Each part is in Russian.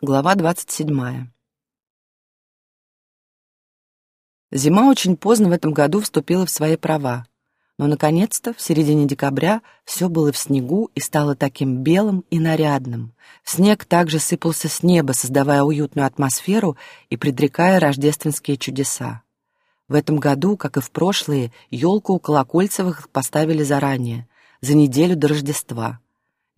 Глава 27. Зима очень поздно в этом году вступила в свои права, но, наконец-то, в середине декабря все было в снегу и стало таким белым и нарядным. Снег также сыпался с неба, создавая уютную атмосферу и предрекая рождественские чудеса. В этом году, как и в прошлые, елку у Колокольцевых поставили заранее, за неделю до Рождества —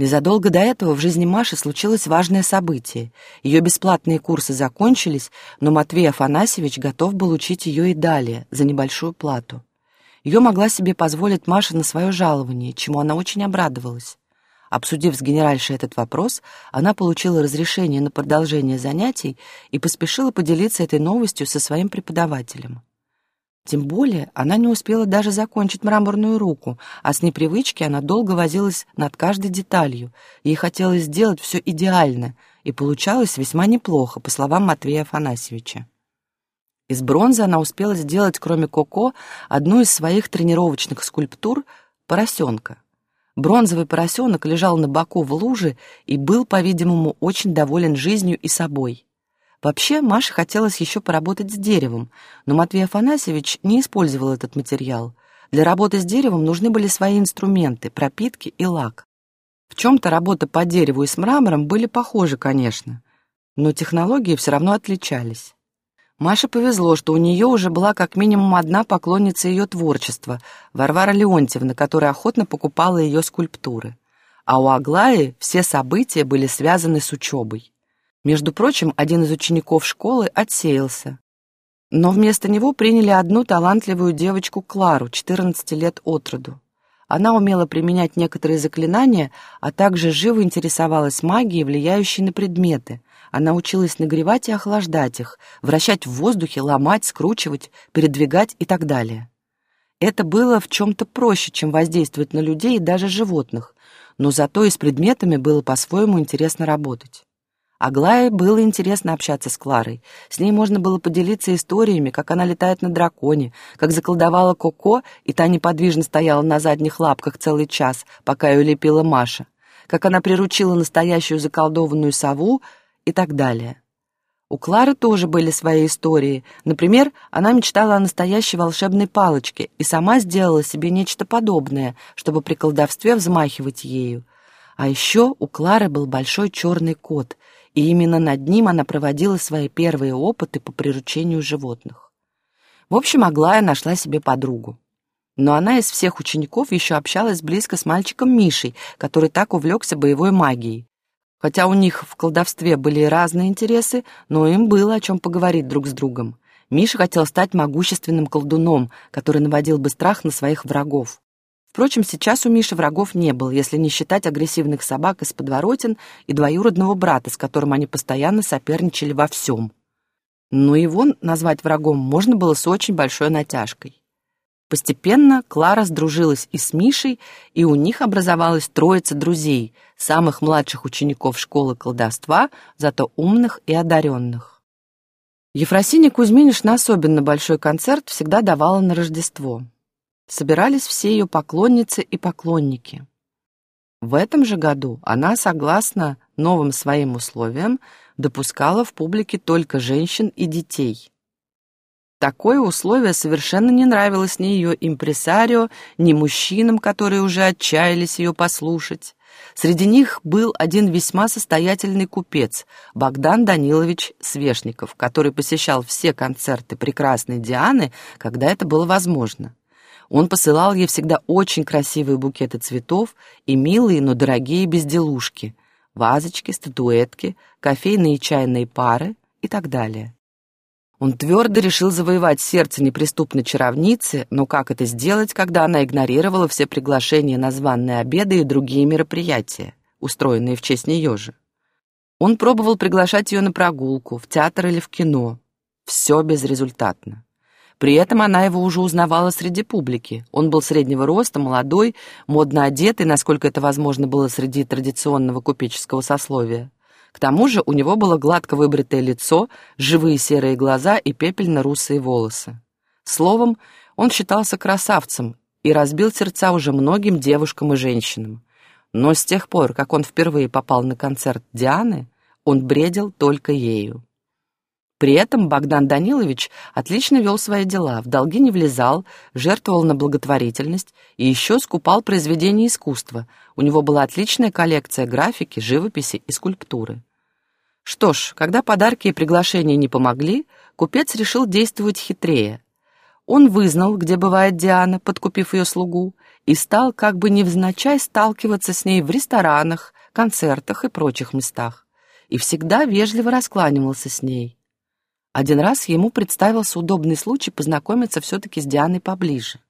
Незадолго до этого в жизни Маши случилось важное событие. Ее бесплатные курсы закончились, но Матвей Афанасьевич готов был учить ее и далее, за небольшую плату. Ее могла себе позволить Маша на свое жалование, чему она очень обрадовалась. Обсудив с генеральшей этот вопрос, она получила разрешение на продолжение занятий и поспешила поделиться этой новостью со своим преподавателем. Тем более она не успела даже закончить мраморную руку, а с непривычки она долго возилась над каждой деталью. Ей хотелось сделать все идеально, и получалось весьма неплохо, по словам Матвея Афанасьевича. Из бронзы она успела сделать, кроме Коко, одну из своих тренировочных скульптур — поросенка. Бронзовый поросенок лежал на боку в луже и был, по-видимому, очень доволен жизнью и собой. Вообще, Маше хотелось еще поработать с деревом, но Матвей Афанасьевич не использовал этот материал. Для работы с деревом нужны были свои инструменты, пропитки и лак. В чем-то работа по дереву и с мрамором были похожи, конечно, но технологии все равно отличались. Маше повезло, что у нее уже была как минимум одна поклонница ее творчества, Варвара Леонтьевна, которая охотно покупала ее скульптуры. А у Аглаи все события были связаны с учебой. Между прочим, один из учеников школы отсеялся. Но вместо него приняли одну талантливую девочку Клару, 14 лет от роду. Она умела применять некоторые заклинания, а также живо интересовалась магией, влияющей на предметы. Она училась нагревать и охлаждать их, вращать в воздухе, ломать, скручивать, передвигать и так далее. Это было в чем-то проще, чем воздействовать на людей и даже животных, но зато и с предметами было по-своему интересно работать. Аглае было интересно общаться с Кларой. С ней можно было поделиться историями, как она летает на драконе, как заколдовала Коко, и та неподвижно стояла на задних лапках целый час, пока ее лепила Маша, как она приручила настоящую заколдованную сову и так далее. У Клары тоже были свои истории. Например, она мечтала о настоящей волшебной палочке и сама сделала себе нечто подобное, чтобы при колдовстве взмахивать ею. А еще у Клары был большой черный кот, и именно над ним она проводила свои первые опыты по приручению животных. В общем, Аглая нашла себе подругу. Но она из всех учеников еще общалась близко с мальчиком Мишей, который так увлекся боевой магией. Хотя у них в колдовстве были разные интересы, но им было о чем поговорить друг с другом. Миша хотел стать могущественным колдуном, который наводил бы страх на своих врагов. Впрочем, сейчас у Миши врагов не было, если не считать агрессивных собак из подворотен и двоюродного брата, с которым они постоянно соперничали во всем. Но его назвать врагом можно было с очень большой натяжкой. Постепенно Клара сдружилась и с Мишей, и у них образовалась троица друзей, самых младших учеников школы колдовства, зато умных и одаренных. Ефросиня Кузьминишна особенно большой концерт всегда давала на Рождество собирались все ее поклонницы и поклонники. В этом же году она, согласно новым своим условиям, допускала в публике только женщин и детей. Такое условие совершенно не нравилось ни ее импресарио, ни мужчинам, которые уже отчаялись ее послушать. Среди них был один весьма состоятельный купец, Богдан Данилович Свешников, который посещал все концерты прекрасной Дианы, когда это было возможно. Он посылал ей всегда очень красивые букеты цветов и милые, но дорогие безделушки, вазочки, статуэтки, кофейные и чайные пары и так далее. Он твердо решил завоевать сердце неприступной чаровницы, но как это сделать, когда она игнорировала все приглашения на званные обеды и другие мероприятия, устроенные в честь нее же? Он пробовал приглашать ее на прогулку, в театр или в кино. Все безрезультатно. При этом она его уже узнавала среди публики. Он был среднего роста, молодой, модно одетый, насколько это возможно было среди традиционного купеческого сословия. К тому же у него было гладко выбритое лицо, живые серые глаза и пепельно-русые волосы. Словом, он считался красавцем и разбил сердца уже многим девушкам и женщинам. Но с тех пор, как он впервые попал на концерт Дианы, он бредил только ею. При этом Богдан Данилович отлично вел свои дела, в долги не влезал, жертвовал на благотворительность и еще скупал произведения искусства. У него была отличная коллекция графики, живописи и скульптуры. Что ж, когда подарки и приглашения не помогли, купец решил действовать хитрее. Он вызнал, где бывает Диана, подкупив ее слугу, и стал как бы невзначай сталкиваться с ней в ресторанах, концертах и прочих местах. И всегда вежливо раскланивался с ней. Один раз ему представился удобный случай познакомиться все-таки с Дианой поближе.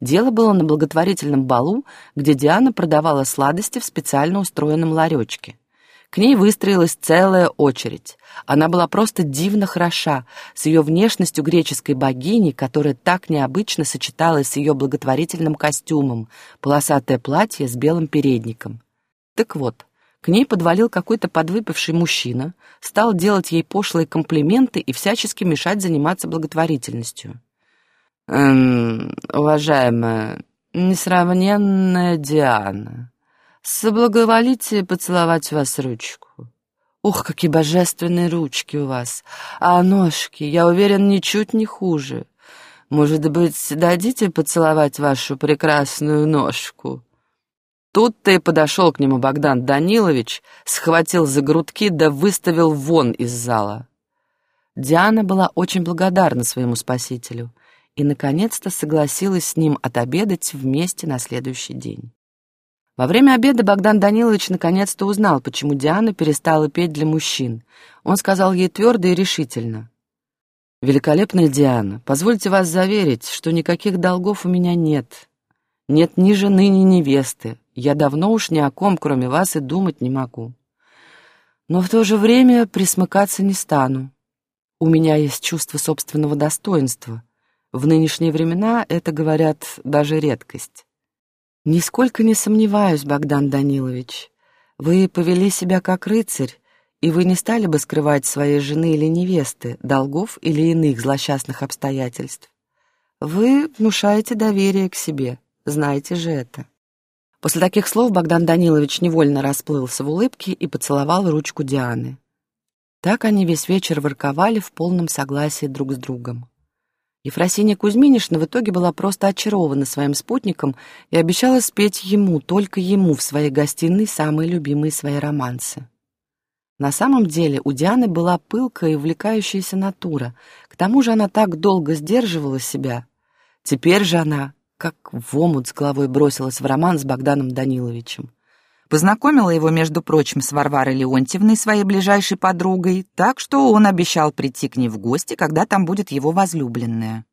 Дело было на благотворительном балу, где Диана продавала сладости в специально устроенном ларечке. К ней выстроилась целая очередь. Она была просто дивно хороша, с ее внешностью греческой богини, которая так необычно сочеталась с ее благотворительным костюмом, полосатое платье с белым передником. Так вот, к ней подвалил какой-то подвыпивший мужчина, стал делать ей пошлые комплименты и всячески мешать заниматься благотворительностью. «Эм, уважаемая, несравненная Диана, соблаговолите поцеловать вас ручку. Ух, какие божественные ручки у вас! А ножки, я уверен, ничуть не хуже. Может быть, дадите поцеловать вашу прекрасную ножку?» Тут-то и подошел к нему Богдан Данилович, схватил за грудки да выставил вон из зала. Диана была очень благодарна своему спасителю и, наконец-то, согласилась с ним отобедать вместе на следующий день. Во время обеда Богдан Данилович наконец-то узнал, почему Диана перестала петь для мужчин. Он сказал ей твердо и решительно. «Великолепная Диана, позвольте вас заверить, что никаких долгов у меня нет. Нет ни жены, ни невесты. Я давно уж ни о ком, кроме вас, и думать не могу. Но в то же время присмыкаться не стану. У меня есть чувство собственного достоинства. В нынешние времена это, говорят, даже редкость. Нисколько не сомневаюсь, Богдан Данилович. Вы повели себя как рыцарь, и вы не стали бы скрывать своей жены или невесты, долгов или иных злосчастных обстоятельств. Вы внушаете доверие к себе, знаете же это. После таких слов Богдан Данилович невольно расплылся в улыбке и поцеловал ручку Дианы. Так они весь вечер ворковали в полном согласии друг с другом. Ефросинья Кузьминишна в итоге была просто очарована своим спутником и обещала спеть ему, только ему, в своей гостиной самые любимые свои романсы. На самом деле у Дианы была пылкая и увлекающаяся натура, к тому же она так долго сдерживала себя. Теперь же она как в омут с головой бросилась в роман с Богданом Даниловичем. Познакомила его, между прочим, с Варварой Леонтьевной, своей ближайшей подругой, так что он обещал прийти к ней в гости, когда там будет его возлюбленная.